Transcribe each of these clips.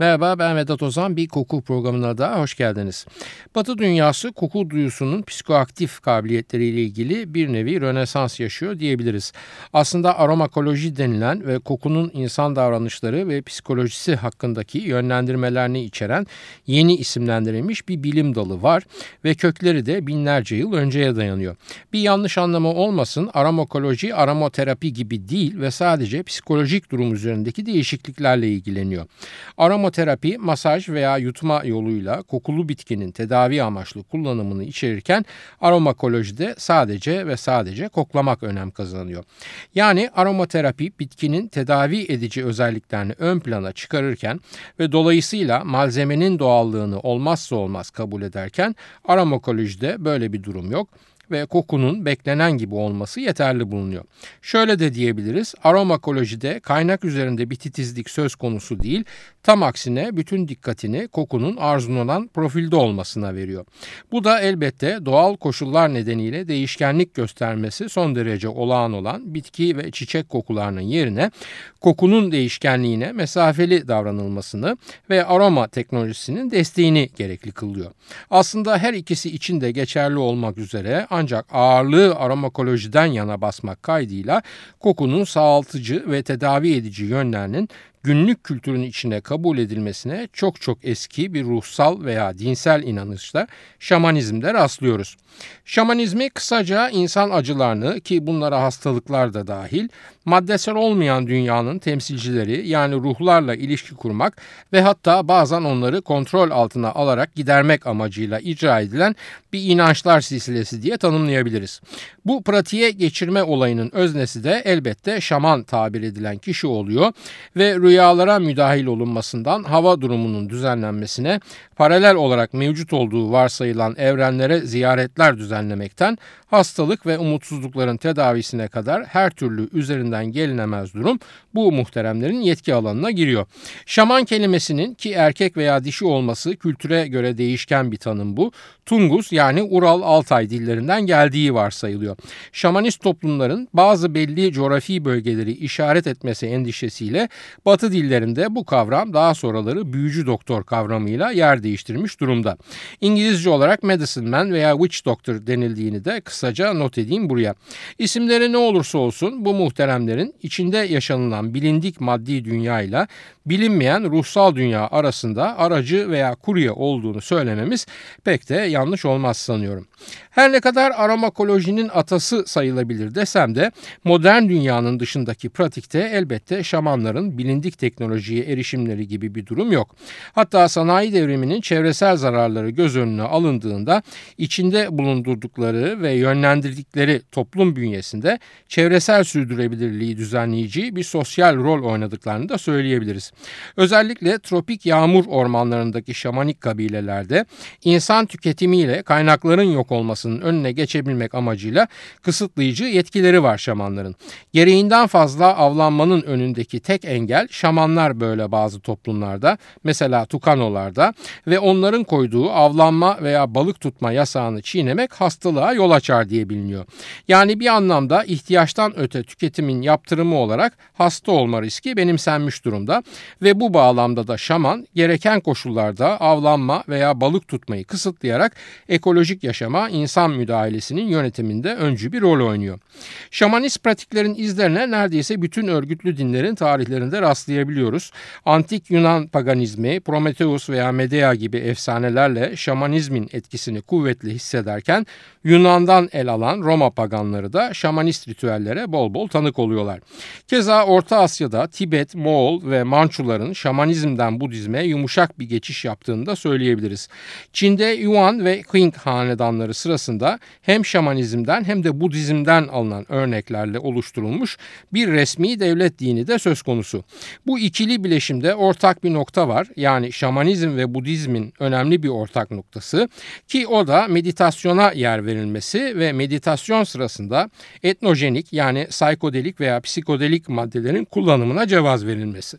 Merhaba ben Vedat Ozan. Bir koku programına da hoş geldiniz. Batı dünyası koku duyusunun psikoaktif kabiliyetleriyle ilgili bir nevi rönesans yaşıyor diyebiliriz. Aslında aromakoloji denilen ve kokunun insan davranışları ve psikolojisi hakkındaki yönlendirmelerini içeren yeni isimlendirilmiş bir bilim dalı var ve kökleri de binlerce yıl önceye dayanıyor. Bir yanlış anlama olmasın aromakoloji aromaterapi gibi değil ve sadece psikolojik durum üzerindeki değişikliklerle ilgileniyor. Aroma Aromaterapi masaj veya yutma yoluyla kokulu bitkinin tedavi amaçlı kullanımını içerirken aromakolojide sadece ve sadece koklamak önem kazanıyor. Yani aromaterapi bitkinin tedavi edici özelliklerini ön plana çıkarırken ve dolayısıyla malzemenin doğallığını olmazsa olmaz kabul ederken aromakolojide böyle bir durum yok ve kokunun beklenen gibi olması yeterli bulunuyor. Şöyle de diyebiliriz aromakolojide kaynak üzerinde bir titizlik söz konusu değil tam aksine bütün dikkatini kokunun arzulanan profilde olmasına veriyor. Bu da elbette doğal koşullar nedeniyle değişkenlik göstermesi son derece olağan olan bitki ve çiçek kokularının yerine kokunun değişkenliğine mesafeli davranılmasını ve aroma teknolojisinin desteğini gerekli kılıyor. Aslında her ikisi için de geçerli olmak üzere ancak ağırlığı aromakolojiden yana basmak kaydıyla kokunun sağaltıcı ve tedavi edici yönlerinin günlük kültürün içine kabul edilmesine çok çok eski bir ruhsal veya dinsel inanışla şamanizmde rastlıyoruz. Şamanizmi kısaca insan acılarını ki bunlara hastalıklar da dahil maddesel olmayan dünyanın temsilcileri yani ruhlarla ilişki kurmak ve hatta bazen onları kontrol altına alarak gidermek amacıyla icra edilen bir inançlar silsilesi diye tanımlayabiliriz. Bu pratiğe geçirme olayının öznesi de elbette şaman tabir edilen kişi oluyor ve rüyalara müdahil olunmasından hava durumunun düzenlenmesine paralel olarak mevcut olduğu varsayılan evrenlere ziyaretler düzenlemekten hastalık ve umutsuzlukların tedavisine kadar her türlü üzerinden gelinemez durum bu muhteremlerin yetki alanına giriyor. Şaman kelimesinin ki erkek veya dişi olması kültüre göre değişken bir tanım bu. Tungus yani Ural Altay dillerinden geldiği varsayılıyor. Şamanist toplumların bazı belli coğrafi bölgeleri işaret etmesi endişesiyle Batı dillerinde bu kavram daha sonraları büyücü doktor kavramıyla yer değiştirmiş durumda. İngilizce olarak medicine man veya witch doctor denildiğini de kısaca not edeyim buraya. İsimleri ne olursa olsun bu muhteremlerin içinde yaşanılan bilindik maddi dünya ile bilinmeyen ruhsal dünya arasında aracı veya kurye olduğunu söylememiz pek de yanlış olmaz sanıyorum. Her ne kadar aromakolojinin atası sayılabilir desem de modern dünyanın dışındaki pratikte elbette şamanların bilindik teknolojiye erişimleri gibi bir durum yok. Hatta sanayi devriminin çevresel zararları göz önüne alındığında içinde bulundurdukları ve yönlendirdikleri toplum bünyesinde çevresel sürdürülebilirliği düzenleyici bir sosyal rol oynadıklarını da söyleyebiliriz. Özellikle tropik yağmur ormanlarındaki şamanik kabilelerde insan tüketimiyle kaynakların yok olmasının önüne geçebilmek amacıyla kısıtlayıcı yetkileri var şamanların. Gereğinden fazla avlanmanın önündeki tek engel şamanlar böyle bazı toplumlarda mesela Tukanolarda ve onların koyduğu avlanma veya balık tutma yasağını çiğnemek hastalığa yol açar diye biliniyor. Yani bir anlamda ihtiyaçtan öte tüketimin yaptırımı olarak hasta olma riski benimsenmiş durumda ve bu bağlamda da şaman gereken koşullarda avlanma veya balık tutmayı kısıtlayarak ekolojik yaşama insan müdahalesinin yönetiminde öncü bir rol oynuyor. Şamanist pratiklerin izlerine neredeyse bütün örgütlü dinlerin tarihlerinde rastlayabiliyoruz. Antik Yunan paganizmi, Prometheus veya Medea gibi efsanelerle şamanizmin etkisini kuvvetli hissederken Yunan'dan el alan Roma paganları da şamanist ritüellere bol bol tanık oluyorlar. Keza Orta Asya'da Tibet, Moğol ve Mançuların şamanizmden Budizme yumuşak bir geçiş yaptığını da söyleyebiliriz. Çin'de Yuan ve Qing hanedanları sırasında hem şamanizmden hem de Budizm'den alınan örneklerle oluşturulmuş bir resmi devlet dini de söz konusu. Bu ikili bileşimde ortak bir nokta var. Yani şamanizm ve Budizmin önemli bir ortak noktası ki o da meditasyona yer verilmesi ve meditasyon sırasında etnojenik yani psikodelik veya psikodelik maddelerin kullanımına cevaz verilmesi.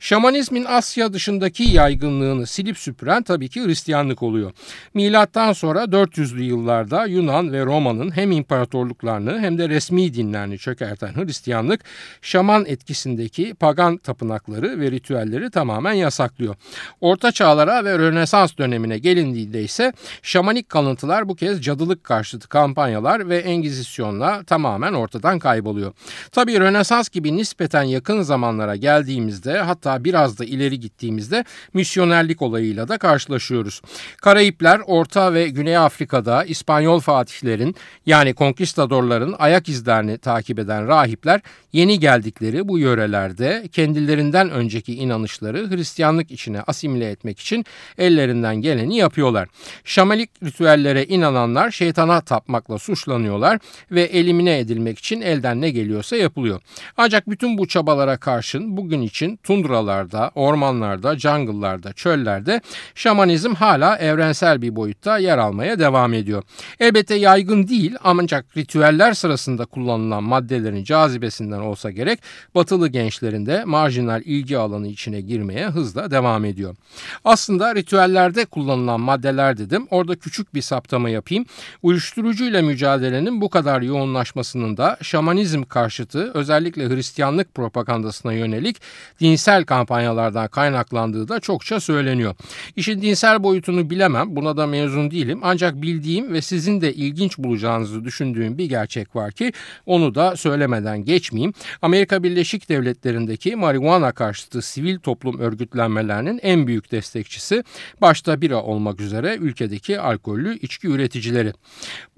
Şamanizmin Asya dışındaki yaygınlığını silip süpüren tabii ki Hristiyanlık oluyor. Milattan sonra 400'lü yıllarda Yunan ve Roma'nın hem imparatorluklarını hem de resmi dinlerini çökerten Hristiyanlık şaman etkisindeki pagan tapınakları ve ritüelleri tamamen yasaklıyor. Orta çağlara ve Rönesans dönemine gelindiğinde ise şamanik kalıntılar bu kez cadılık karşıtı kampanyalar ve engizisyonla tamamen ortadan kayboluyor. Tabii Rönesans gibi nispeten yakın zamanlara geldiğimizde hatta hatta biraz da ileri gittiğimizde misyonerlik olayıyla da karşılaşıyoruz. Karayipler Orta ve Güney Afrika'da İspanyol fatihlerin yani konkistadorların ayak izlerini takip eden rahipler yeni geldikleri bu yörelerde kendilerinden önceki inanışları Hristiyanlık içine asimile etmek için ellerinden geleni yapıyorlar. Şamalik ritüellere inananlar şeytana tapmakla suçlanıyorlar ve elimine edilmek için elden ne geliyorsa yapılıyor. Ancak bütün bu çabalara karşın bugün için tundra mağaralarda, ormanlarda, jungle'larda, çöllerde şamanizm hala evrensel bir boyutta yer almaya devam ediyor. Elbette yaygın değil ancak ritüeller sırasında kullanılan maddelerin cazibesinden olsa gerek batılı gençlerin de marjinal ilgi alanı içine girmeye hızla devam ediyor. Aslında ritüellerde kullanılan maddeler dedim. Orada küçük bir saptama yapayım. Uyuşturucuyla mücadelenin bu kadar yoğunlaşmasının da şamanizm karşıtı özellikle Hristiyanlık propagandasına yönelik dinsel kampanyalardan kaynaklandığı da çokça söyleniyor. İşin dinsel boyutunu bilemem, buna da mezun değilim. Ancak bildiğim ve sizin de ilginç bulacağınızı düşündüğüm bir gerçek var ki onu da söylemeden geçmeyeyim. Amerika Birleşik Devletleri'ndeki marihuana karşıtı sivil toplum örgütlenmelerinin en büyük destekçisi başta bira olmak üzere ülkedeki alkollü içki üreticileri.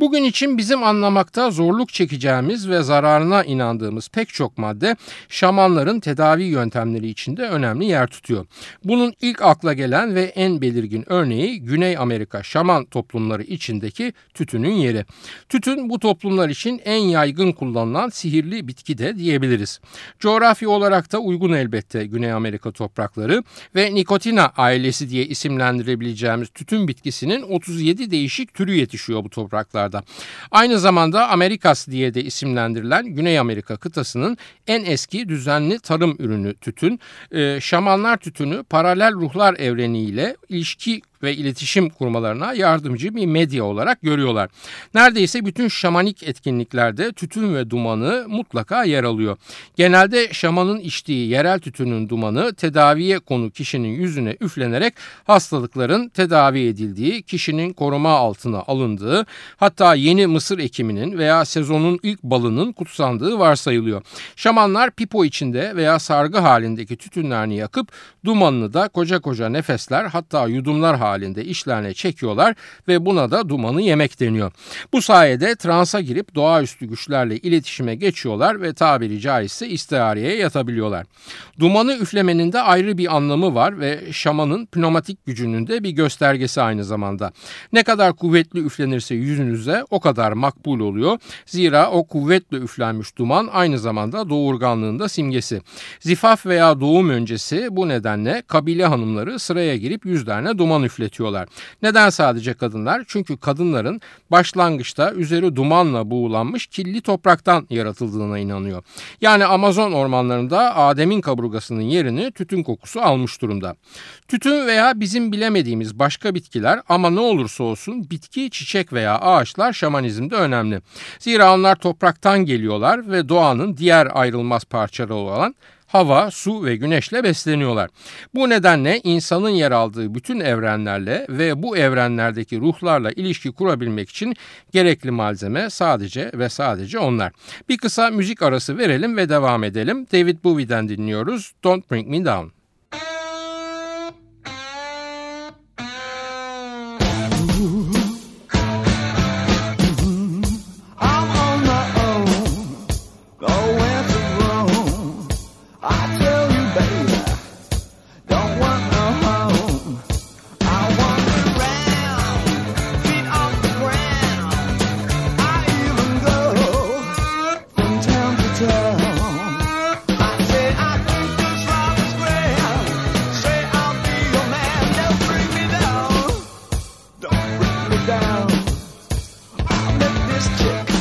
Bugün için bizim anlamakta zorluk çekeceğimiz ve zararına inandığımız pek çok madde şamanların tedavi yöntemleri içinde de önemli yer tutuyor. Bunun ilk akla gelen ve en belirgin örneği Güney Amerika şaman toplumları içindeki tütünün yeri. Tütün bu toplumlar için en yaygın kullanılan sihirli bitki de diyebiliriz. Coğrafi olarak da uygun elbette Güney Amerika toprakları ve nikotina ailesi diye isimlendirebileceğimiz tütün bitkisinin 37 değişik türü yetişiyor bu topraklarda. Aynı zamanda Amerikas diye de isimlendirilen Güney Amerika kıtasının en eski düzenli tarım ürünü tütün e, şamanlar tütünü paralel ruhlar evreniyle ilişki ve iletişim kurmalarına yardımcı bir medya olarak görüyorlar. Neredeyse bütün şamanik etkinliklerde tütün ve dumanı mutlaka yer alıyor. Genelde şamanın içtiği yerel tütünün dumanı tedaviye konu kişinin yüzüne üflenerek hastalıkların tedavi edildiği, kişinin koruma altına alındığı, hatta yeni mısır ekiminin veya sezonun ilk balının kutsandığı varsayılıyor. Şamanlar pipo içinde veya sargı halindeki tütünlerini yakıp dumanını da koca koca nefesler hatta yudumlar halinde halinde işlerine çekiyorlar ve buna da dumanı yemek deniyor. Bu sayede transa girip doğaüstü güçlerle iletişime geçiyorlar ve tabiri caizse istihareye yatabiliyorlar. Dumanı üflemenin de ayrı bir anlamı var ve şamanın pneumatik gücünün de bir göstergesi aynı zamanda. Ne kadar kuvvetli üflenirse yüzünüze o kadar makbul oluyor. Zira o kuvvetle üflenmiş duman aynı zamanda doğurganlığında simgesi. Zifaf veya doğum öncesi bu nedenle kabile hanımları sıraya girip yüzlerine duman üfletiyor üfletiyorlar. Neden sadece kadınlar? Çünkü kadınların başlangıçta üzeri dumanla buğulanmış kirli topraktan yaratıldığına inanıyor. Yani Amazon ormanlarında Adem'in kaburgasının yerini tütün kokusu almış durumda. Tütün veya bizim bilemediğimiz başka bitkiler ama ne olursa olsun bitki, çiçek veya ağaçlar şamanizmde önemli. Zira onlar topraktan geliyorlar ve doğanın diğer ayrılmaz parçaları olan hava, su ve güneşle besleniyorlar. Bu nedenle insanın yer aldığı bütün evrenlerle ve bu evrenlerdeki ruhlarla ilişki kurabilmek için gerekli malzeme sadece ve sadece onlar. Bir kısa müzik arası verelim ve devam edelim. David Bowie'den dinliyoruz. Don't Bring Me Down. down. I met this chick.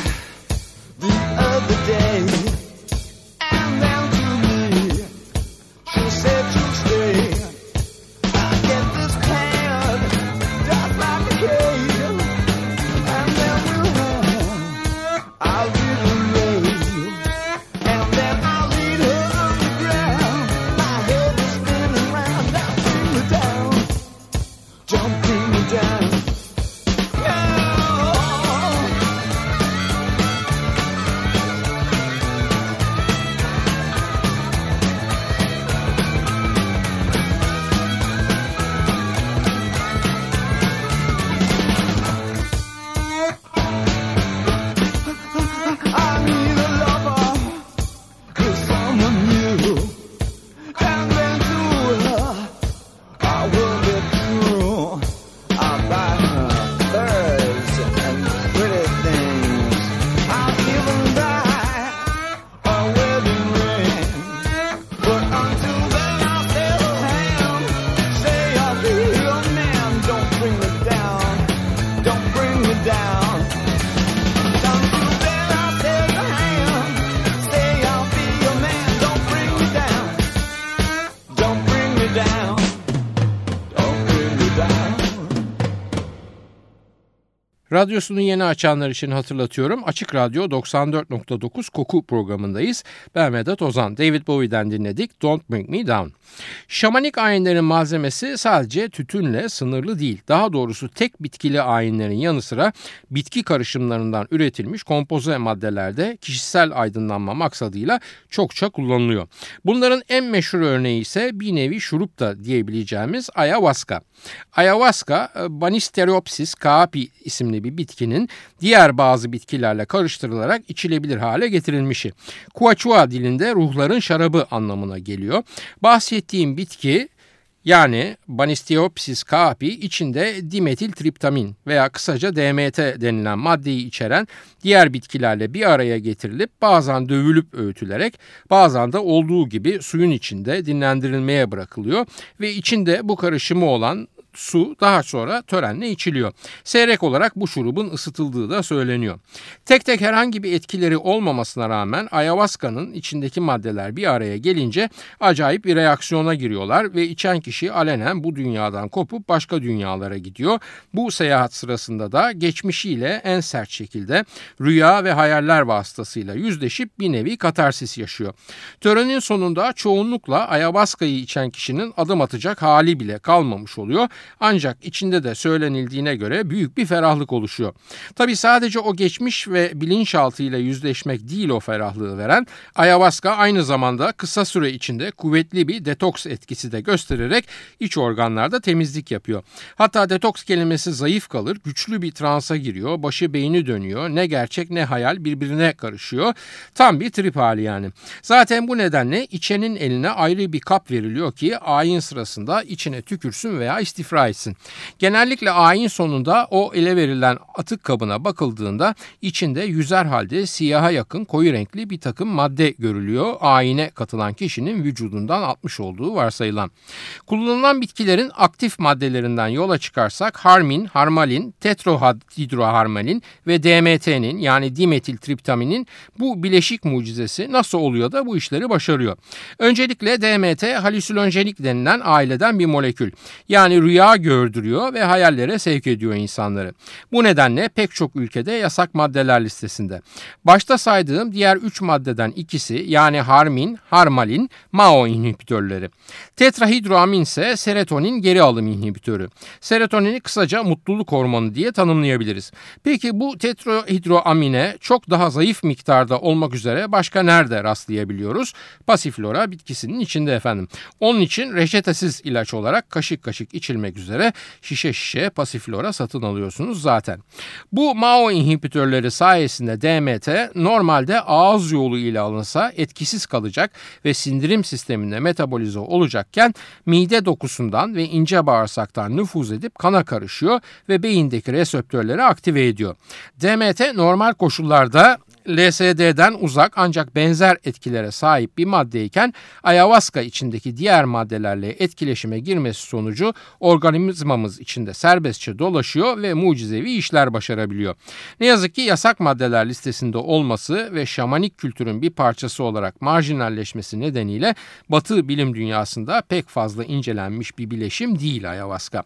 Radyosunu yeni açanlar için hatırlatıyorum. Açık Radyo 94.9 Koku programındayız. Ben Vedat Ozan. David Bowie'den dinledik Don't Bring Me Down. Şamanik ayinlerin malzemesi sadece tütünle sınırlı değil. Daha doğrusu tek bitkili ayinlerin yanı sıra bitki karışımlarından üretilmiş kompoze maddelerde kişisel aydınlanma maksadıyla çokça kullanılıyor. Bunların en meşhur örneği ise bir nevi şurup da diyebileceğimiz ayahuasca. Ayahuasca, e, Banistereopsis caapi isimli bir bitkinin diğer bazı bitkilerle karıştırılarak içilebilir hale getirilmişi. Quechua dilinde ruhların şarabı anlamına geliyor. Bahsettiğim bitki yani Banisteopsis caapi içinde dimetil triptamin veya kısaca DMT denilen maddeyi içeren diğer bitkilerle bir araya getirilip bazen dövülüp öğütülerek bazen de olduğu gibi suyun içinde dinlendirilmeye bırakılıyor ve içinde bu karışımı olan su daha sonra törenle içiliyor. Seyrek olarak bu şurubun ısıtıldığı da söyleniyor. Tek tek herhangi bir etkileri olmamasına rağmen ayahuasca'nın içindeki maddeler bir araya gelince acayip bir reaksiyona giriyorlar ve içen kişi alenen bu dünyadan kopup başka dünyalara gidiyor. Bu seyahat sırasında da geçmişiyle en sert şekilde rüya ve hayaller vasıtasıyla yüzleşip bir nevi katarsis yaşıyor. Törenin sonunda çoğunlukla ayahuasca'yı içen kişinin adım atacak hali bile kalmamış oluyor ancak içinde de söylenildiğine göre büyük bir ferahlık oluşuyor. Tabi sadece o geçmiş ve bilinçaltıyla yüzleşmek değil o ferahlığı veren, ayahuasca aynı zamanda kısa süre içinde kuvvetli bir detoks etkisi de göstererek iç organlarda temizlik yapıyor. Hatta detoks kelimesi zayıf kalır, güçlü bir transa giriyor, başı beyni dönüyor, ne gerçek ne hayal birbirine karışıyor. Tam bir trip hali yani. Zaten bu nedenle içenin eline ayrı bir kap veriliyor ki ayin sırasında içine tükürsün veya istifade ifra. Genellikle ayin sonunda o ele verilen atık kabına bakıldığında içinde yüzer halde siyaha yakın koyu renkli bir takım madde görülüyor. Ayine katılan kişinin vücudundan atmış olduğu varsayılan. Kullanılan bitkilerin aktif maddelerinden yola çıkarsak harmin, harmalin, tetrohidroharmalin ve DMT'nin yani dimetiltriptaminin bu bileşik mucizesi nasıl oluyor da bu işleri başarıyor. Öncelikle DMT halüsinojenik denilen aileden bir molekül. Yani rüya rüya gördürüyor ve hayallere sevk ediyor insanları. Bu nedenle pek çok ülkede yasak maddeler listesinde. Başta saydığım diğer 3 maddeden ikisi yani harmin, harmalin, MAO inhibitörleri. Tetrahidroamin ise serotonin geri alım inhibitörü. Serotonini kısaca mutluluk hormonu diye tanımlayabiliriz. Peki bu tetrahidroamine çok daha zayıf miktarda olmak üzere başka nerede rastlayabiliyoruz? Pasiflora bitkisinin içinde efendim. Onun için reçetesiz ilaç olarak kaşık kaşık içilmek edilmek üzere şişe şişe pasiflora satın alıyorsunuz zaten. Bu MAO inhibitörleri sayesinde DMT normalde ağız yolu ile alınsa etkisiz kalacak ve sindirim sisteminde metabolize olacakken mide dokusundan ve ince bağırsaktan nüfuz edip kana karışıyor ve beyindeki reseptörleri aktive ediyor. DMT normal koşullarda LSD'den uzak ancak benzer etkilere sahip bir maddeyken ayahuasca içindeki diğer maddelerle etkileşime girmesi sonucu organizmamız içinde serbestçe dolaşıyor ve mucizevi işler başarabiliyor. Ne yazık ki yasak maddeler listesinde olması ve şamanik kültürün bir parçası olarak marjinalleşmesi nedeniyle Batı bilim dünyasında pek fazla incelenmiş bir bileşim değil ayahuasca.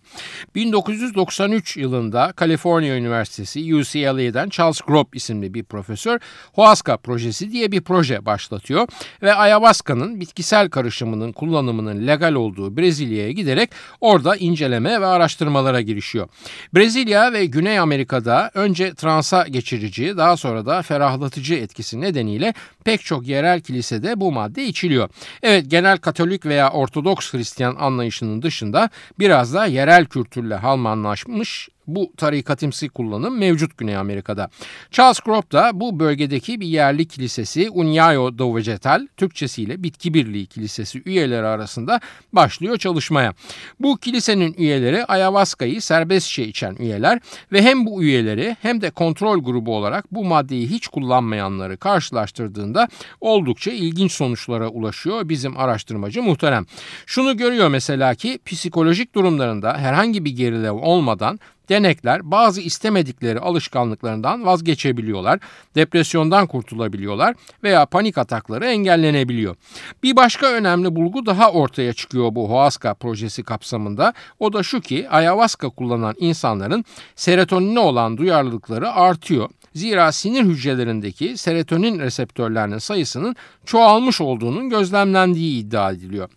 1993 yılında Kaliforniya Üniversitesi UCLA'den Charles Grob isimli bir profesör Huasca projesi diye bir proje başlatıyor ve ayahuasca'nın bitkisel karışımının kullanımının legal olduğu Brezilya'ya giderek orada inceleme ve araştırmalara girişiyor. Brezilya ve Güney Amerika'da önce transa geçirici daha sonra da ferahlatıcı etkisi nedeniyle pek çok yerel kilisede bu madde içiliyor. Evet genel Katolik veya Ortodoks Hristiyan anlayışının dışında biraz da yerel kültürle halmanlaşmış Bu tarikatimsi kullanım mevcut Güney Amerika'da. Charles Crop da bu bölgedeki bir yerli kilisesi Unyayo do Vegetal, Türkçesiyle Bitki Birliği Kilisesi üyeleri arasında başlıyor çalışmaya. Bu kilisenin üyeleri ayahuasca'yı serbestçe içen üyeler ve hem bu üyeleri hem de kontrol grubu olarak bu maddeyi hiç kullanmayanları karşılaştırdığında oldukça ilginç sonuçlara ulaşıyor bizim araştırmacı muhterem. Şunu görüyor mesela ki psikolojik durumlarında herhangi bir gerileme olmadan Denekler bazı istemedikleri alışkanlıklarından vazgeçebiliyorlar, depresyondan kurtulabiliyorlar veya panik atakları engellenebiliyor. Bir başka önemli bulgu daha ortaya çıkıyor bu Hoaska projesi kapsamında. O da şu ki ayahuasca kullanan insanların serotonine olan duyarlılıkları artıyor. Zira sinir hücrelerindeki serotonin reseptörlerinin sayısının çoğalmış olduğunun gözlemlendiği iddia ediliyor.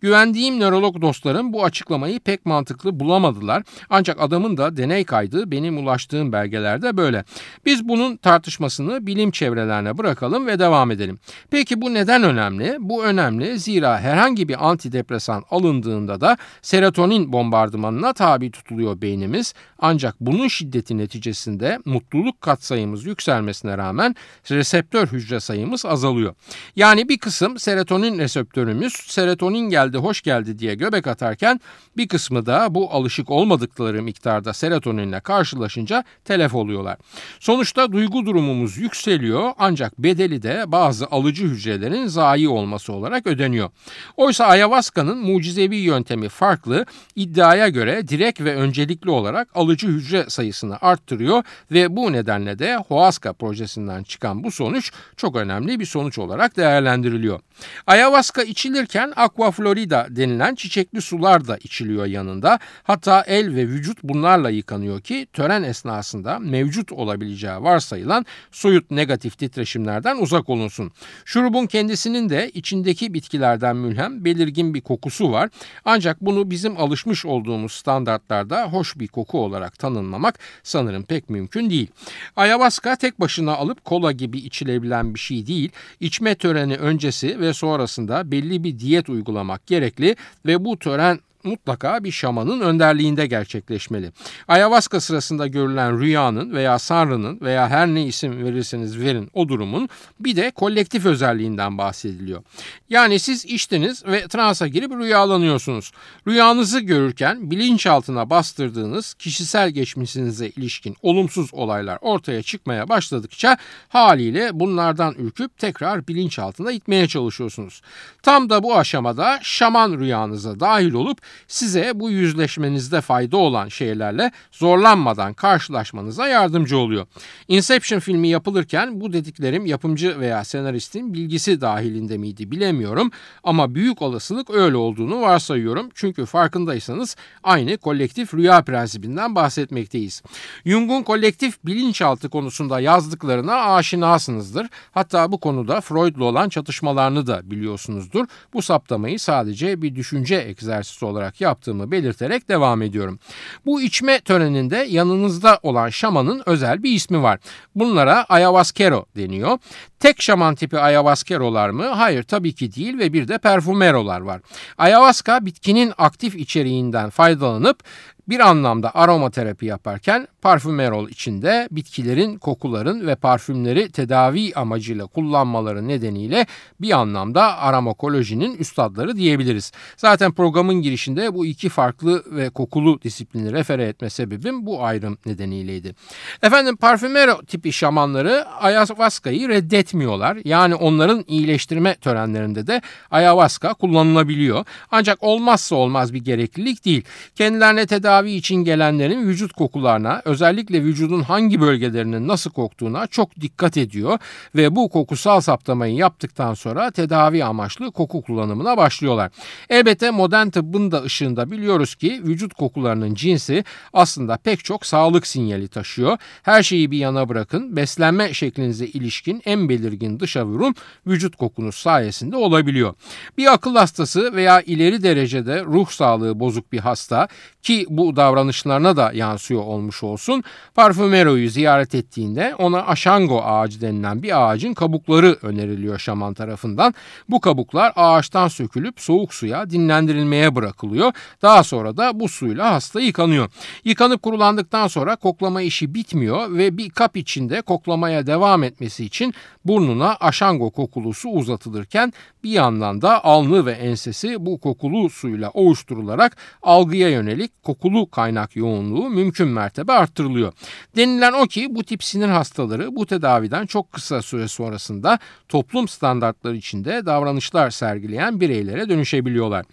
Güvendiğim nörolog dostlarım bu açıklamayı pek mantıklı bulamadılar. Ancak adamın da deney kaydı benim ulaştığım belgelerde böyle. Biz bunun tartışmasını bilim çevrelerine bırakalım ve devam edelim. Peki bu neden önemli? Bu önemli zira herhangi bir antidepresan alındığında da serotonin bombardımanına tabi tutuluyor beynimiz. Ancak bunun şiddeti neticesinde mutluluk katsayımız yükselmesine rağmen reseptör hücre sayımız azalıyor. Yani bir kısım serotonin reseptörümüz serotonin serotonin geldi hoş geldi diye göbek atarken bir kısmı da bu alışık olmadıkları miktarda serotoninle karşılaşınca telef oluyorlar. Sonuçta duygu durumumuz yükseliyor ancak bedeli de bazı alıcı hücrelerin zayi olması olarak ödeniyor. Oysa ayahuasca'nın mucizevi yöntemi farklı iddiaya göre direkt ve öncelikli olarak alıcı hücre sayısını arttırıyor ve bu nedenle de Hoaska projesinden çıkan bu sonuç çok önemli bir sonuç olarak değerlendiriliyor. Ayahuasca içilirken aqua Florida denilen çiçekli sular da içiliyor yanında. Hatta el ve vücut bunlarla yıkanıyor ki tören esnasında mevcut olabileceği varsayılan soyut negatif titreşimlerden uzak olunsun. Şurubun kendisinin de içindeki bitkilerden mülhem belirgin bir kokusu var. Ancak bunu bizim alışmış olduğumuz standartlarda hoş bir koku olarak tanımlamak sanırım pek mümkün değil. Ayahuasca tek başına alıp kola gibi içilebilen bir şey değil. İçme töreni öncesi ve sonrasında belli bir diyet uygulaması uygulamak gerekli ve bu tören mutlaka bir şamanın önderliğinde gerçekleşmeli. Ayahuasca sırasında görülen rüyanın veya sanrının veya her ne isim verirseniz verin o durumun bir de kolektif özelliğinden bahsediliyor. Yani siz içtiniz ve transa girip rüyalanıyorsunuz. Rüyanızı görürken bilinçaltına bastırdığınız kişisel geçmişinize ilişkin olumsuz olaylar ortaya çıkmaya başladıkça haliyle bunlardan ürküp tekrar bilinçaltına itmeye çalışıyorsunuz. Tam da bu aşamada şaman rüyanıza dahil olup size bu yüzleşmenizde fayda olan şeylerle zorlanmadan karşılaşmanıza yardımcı oluyor. Inception filmi yapılırken bu dediklerim yapımcı veya senaristin bilgisi dahilinde miydi bilemiyorum ama büyük olasılık öyle olduğunu varsayıyorum. Çünkü farkındaysanız aynı kolektif rüya prensibinden bahsetmekteyiz. Jung'un kolektif bilinçaltı konusunda yazdıklarına aşinasınızdır. Hatta bu konuda Freud'la olan çatışmalarını da biliyorsunuzdur. Bu saptamayı sadece bir düşünce egzersizi olarak olarak yaptığımı belirterek devam ediyorum. Bu içme töreninde yanınızda olan şamanın özel bir ismi var. Bunlara ayahuasquero deniyor. Tek şaman tipi ayahuasquero'lar mı? Hayır tabii ki değil ve bir de perfumerolar var. Ayahuasca bitkinin aktif içeriğinden faydalanıp bir anlamda aromaterapi yaparken parfümerol içinde bitkilerin kokuların ve parfümleri tedavi amacıyla kullanmaları nedeniyle bir anlamda aromakolojinin üstadları diyebiliriz. Zaten programın girişinde bu iki farklı ve kokulu disiplini refere etme sebebim bu ayrım nedeniyleydi. Efendim parfümero tipi şamanları ayahuasca'yı reddetmiyorlar. Yani onların iyileştirme törenlerinde de ayahuasca kullanılabiliyor. Ancak olmazsa olmaz bir gereklilik değil. Kendilerine tedavi tedavi için gelenlerin vücut kokularına özellikle vücudun hangi bölgelerinin nasıl koktuğuna çok dikkat ediyor ve bu kokusal saptamayı yaptıktan sonra tedavi amaçlı koku kullanımına başlıyorlar. Elbette modern tıbbın da ışığında biliyoruz ki vücut kokularının cinsi aslında pek çok sağlık sinyali taşıyor. Her şeyi bir yana bırakın beslenme şeklinize ilişkin en belirgin dışa vurum vücut kokunuz sayesinde olabiliyor. Bir akıl hastası veya ileri derecede ruh sağlığı bozuk bir hasta ki bu bu davranışlarına da yansıyor olmuş olsun. Parfümero'yu ziyaret ettiğinde ona aşango ağacı denilen bir ağacın kabukları öneriliyor şaman tarafından. Bu kabuklar ağaçtan sökülüp soğuk suya dinlendirilmeye bırakılıyor. Daha sonra da bu suyla hasta yıkanıyor. Yıkanıp kurulandıktan sonra koklama işi bitmiyor ve bir kap içinde koklamaya devam etmesi için burnuna aşango kokulu su uzatılırken bir yandan da alnı ve ensesi bu kokulu suyla ovuşturularak algıya yönelik kokulu kaynak yoğunluğu mümkün mertebe arttırılıyor. Denilen o ki bu tip sinir hastaları bu tedaviden çok kısa süre sonrasında toplum standartları içinde davranışlar sergileyen bireylere dönüşebiliyorlar.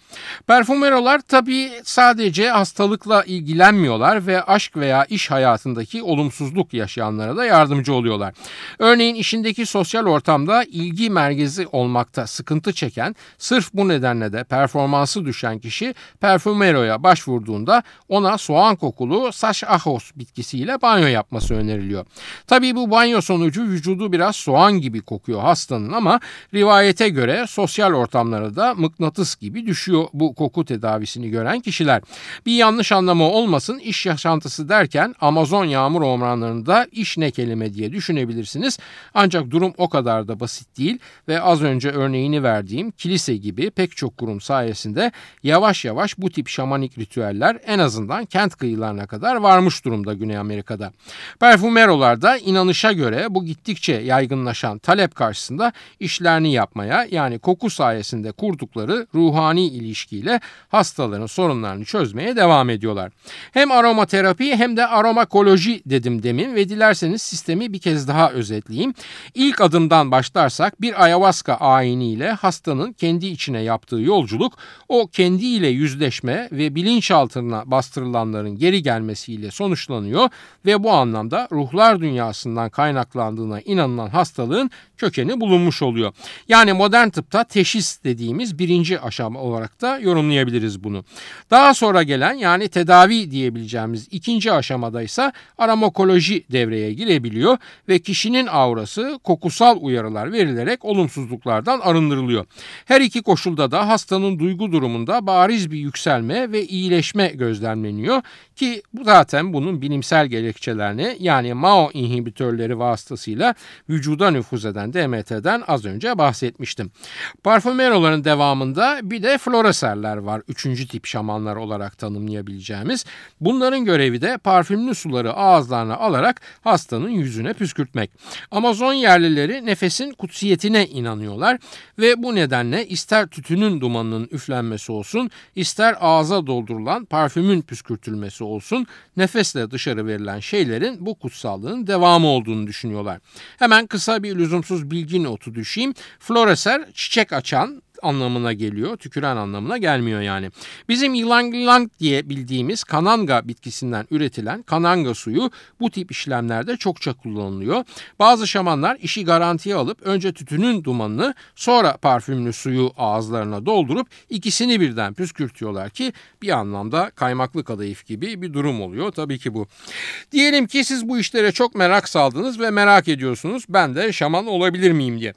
Parfümerolar tabii sadece hastalıkla ilgilenmiyorlar ve aşk veya iş hayatındaki olumsuzluk yaşayanlara da yardımcı oluyorlar. Örneğin işindeki sosyal ortamda ilgi merkezi olmakta sıkıntı çeken, sırf bu nedenle de performansı düşen kişi Parfümero'ya başvurduğunda ona soğan kokulu saç ahos bitkisiyle banyo yapması öneriliyor. Tabii bu banyo sonucu vücudu biraz soğan gibi kokuyor hastanın ama rivayete göre sosyal ortamlara da mıknatıs gibi düşüyor bu koku tedavisini gören kişiler. Bir yanlış anlama olmasın iş yaşantısı derken Amazon yağmur ormanlarında iş ne kelime diye düşünebilirsiniz. Ancak durum o kadar da basit değil ve az önce örneğini verdiğim kilise gibi pek çok kurum sayesinde yavaş yavaş bu tip şamanik ritüeller en azından kent kıyılarına kadar varmış durumda Güney Amerika'da. Parfümerolar inanışa göre bu gittikçe yaygınlaşan talep karşısında işlerini yapmaya yani koku sayesinde kurdukları ruhani ilişkiyle hastaların sorunlarını çözmeye devam ediyorlar. Hem aromaterapi hem de aromakoloji dedim demin ve dilerseniz sistemi bir kez daha özetleyeyim. İlk adımdan başlarsak bir ayahuasca ayiniyle hastanın kendi içine yaptığı yolculuk o kendiyle yüzleşme ve bilinçaltına bastırılanların geri gelmesiyle sonuçlanıyor ve bu anlamda ruhlar dünyasından kaynaklandığına inanılan hastalığın kökeni bulunmuş oluyor. Yani modern tıpta teşhis dediğimiz birinci aşama olarak da yorumlayabiliriz bunu. Daha sonra gelen yani tedavi diyebileceğimiz ikinci aşamada ise aromakoloji devreye girebiliyor ve kişinin aurası kokusal uyarılar verilerek olumsuzluklardan arındırılıyor. Her iki koşulda da hastanın duygu durumunda bariz bir yükselme ve iyileşme gözlemleniyor ki zaten bunun bilimsel gerekçelerini yani MAO inhibitörleri vasıtasıyla vücuda nüfuz eden DMT'den az önce bahsetmiştim. Parfümeroların devamında bir de floreserler var. Üçüncü tip şamanlar olarak tanımlayabileceğimiz. Bunların görevi de parfümlü suları ağızlarına alarak hastanın yüzüne püskürtmek. Amazon yerlileri nefesin kutsiyetine inanıyorlar ve bu nedenle ister tütünün dumanının üflenmesi olsun, ister ağza doldurulan parfümün püskürtülmesi olsun, nefesle dışarı verilen şeylerin bu kutsallığın devamı olduğunu düşünüyorlar. Hemen kısa bir lüzumsuz bilgi notu düşeyim. Floreser çiçek açan anlamına geliyor. Tüküren anlamına gelmiyor yani. Bizim yılan yılan diye bildiğimiz kananga bitkisinden üretilen kananga suyu bu tip işlemlerde çokça kullanılıyor. Bazı şamanlar işi garantiye alıp önce tütünün dumanını sonra parfümlü suyu ağızlarına doldurup ikisini birden püskürtüyorlar ki bir anlamda kaymaklı kadayıf gibi bir durum oluyor. Tabii ki bu. Diyelim ki siz bu işlere çok merak saldınız ve merak ediyorsunuz ben de şaman olabilir miyim diye.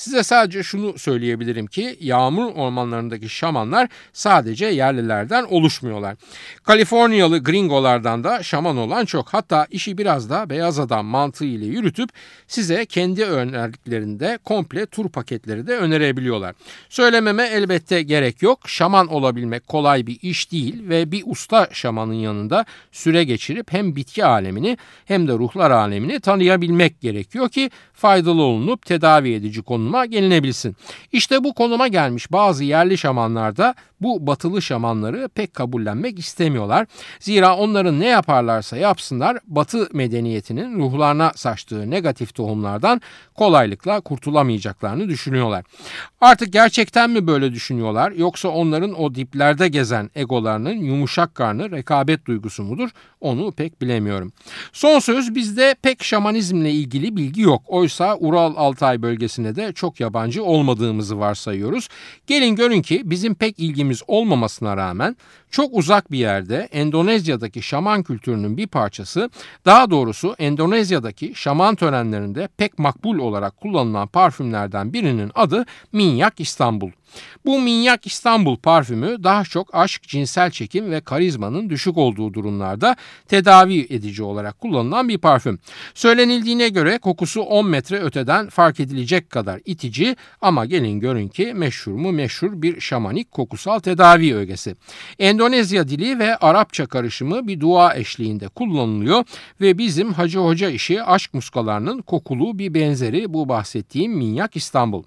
Size sadece şunu söyleyebilirim ki yağmur ormanlarındaki şamanlar sadece yerlilerden oluşmuyorlar. Kaliforniyalı gringolardan da şaman olan çok. Hatta işi biraz da beyaz adam mantığı ile yürütüp size kendi önerdiklerinde komple tur paketleri de önerebiliyorlar. Söylememe elbette gerek yok. Şaman olabilmek kolay bir iş değil ve bir usta şamanın yanında süre geçirip hem bitki alemini hem de ruhlar alemini tanıyabilmek gerekiyor ki faydalı olunup tedavi edici konuma gelinebilsin. İşte bu konuma gelmiş bazı yerli şamanlar da bu batılı şamanları pek kabullenmek istemiyorlar. Zira onların ne yaparlarsa yapsınlar batı medeniyetinin ruhlarına saçtığı negatif tohumlardan kolaylıkla kurtulamayacaklarını düşünüyorlar. Artık gerçekten mi böyle düşünüyorlar yoksa onların o diplerde gezen egolarının yumuşak karnı rekabet duygusu mudur onu pek bilemiyorum. Son söz bizde pek şamanizmle ilgili bilgi yok. Oysa Ural Altay bölgesinde de çok yabancı olmadığımızı varsayıyoruz. Gelin görün ki bizim pek ilgimiz olmamasına rağmen çok uzak bir yerde Endonezya'daki şaman kültürünün bir parçası, daha doğrusu Endonezya'daki şaman törenlerinde pek makbul olarak kullanılan parfümlerden birinin adı Minyak İstanbul. Bu Minyak İstanbul parfümü daha çok aşk, cinsel çekim ve karizmanın düşük olduğu durumlarda tedavi edici olarak kullanılan bir parfüm. Söylenildiğine göre kokusu 10 metre öteden fark edilecek kadar itici ama gelin görün ki meşhur mu meşhur bir şamanik kokusal tedavi ögesi. Endonezya dili ve Arapça karışımı bir dua eşliğinde kullanılıyor ve bizim Hacı Hoca işi aşk muskalarının kokulu bir benzeri bu bahsettiğim Minyak İstanbul.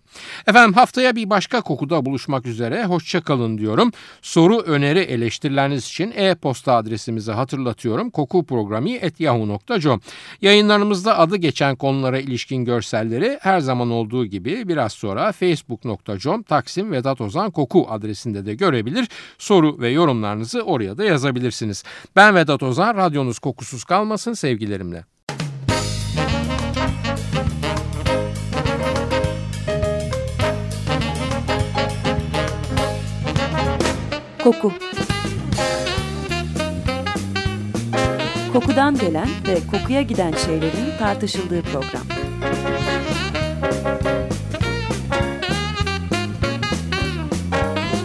Efendim haftaya bir başka kokuda buluşmak üzere hoşçakalın diyorum. Soru, öneri, eleştirileriniz için e-posta adresimizi hatırlatıyorum. kokuprogrami.yahoo.com Yayınlarımızda adı geçen konulara ilişkin görselleri her zaman olduğu gibi biraz sonra facebook.com Taksim Vedat Ozan Koku adresinde de görebilir. Soru ve yorumlarınızı oraya da yazabilirsiniz. Ben Vedat Ozan, radyonuz kokusuz kalmasın sevgilerimle. Koku Kokudan gelen ve kokuya giden şeylerin tartışıldığı program.